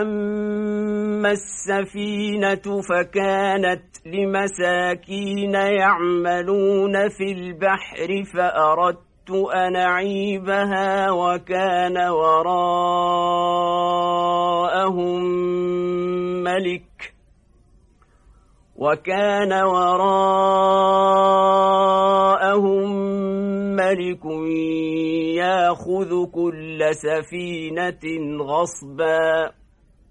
أما السفينة فكانت لمساكين يعملون في البحر فأردت أن أعيبها وكان وراءهم ملك وكان وراءهم ملك ياخذ كل سفينة غصباً